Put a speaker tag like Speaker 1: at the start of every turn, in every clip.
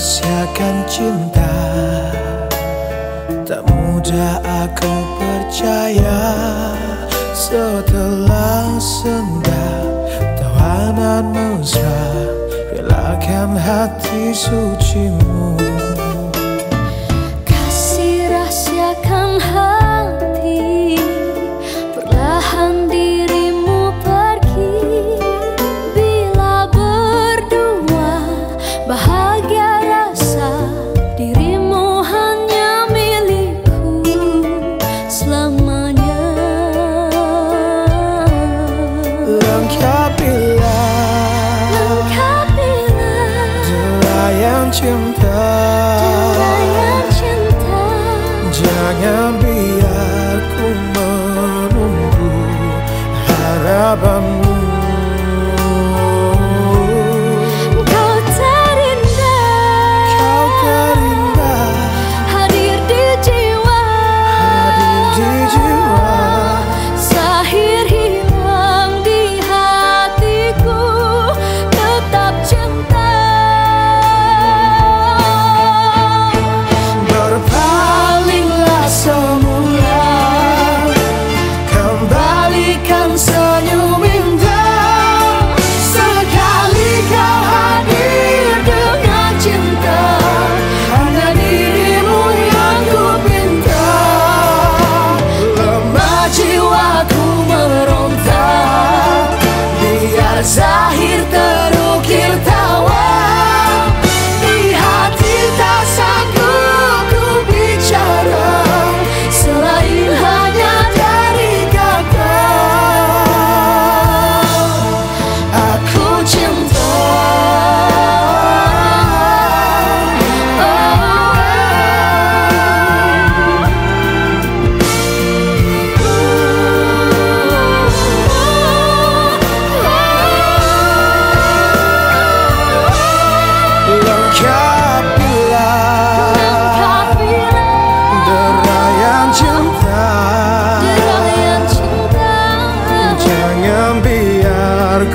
Speaker 1: rahasiakan cinta. Tak mudah aku percaya Setelah senda Tawanan mesra Relakan hati sucimu.
Speaker 2: Kasih rahasiakan hati.
Speaker 1: lengkapilah cinta Jangan biar menunggu harapanmu.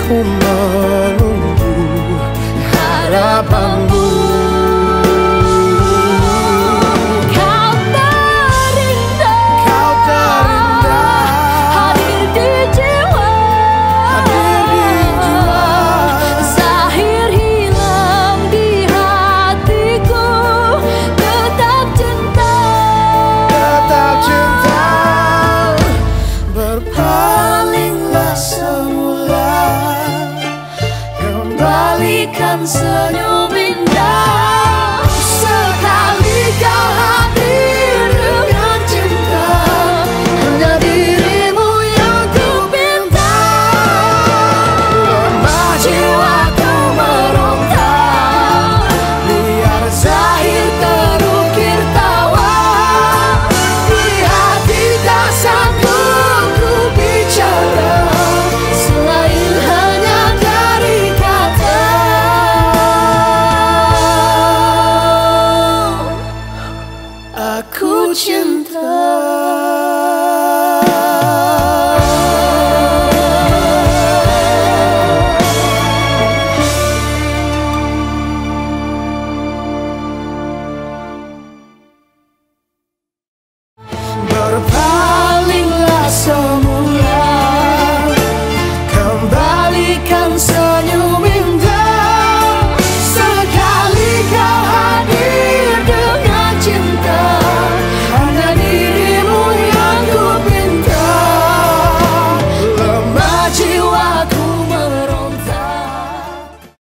Speaker 1: home. cansa yo mindar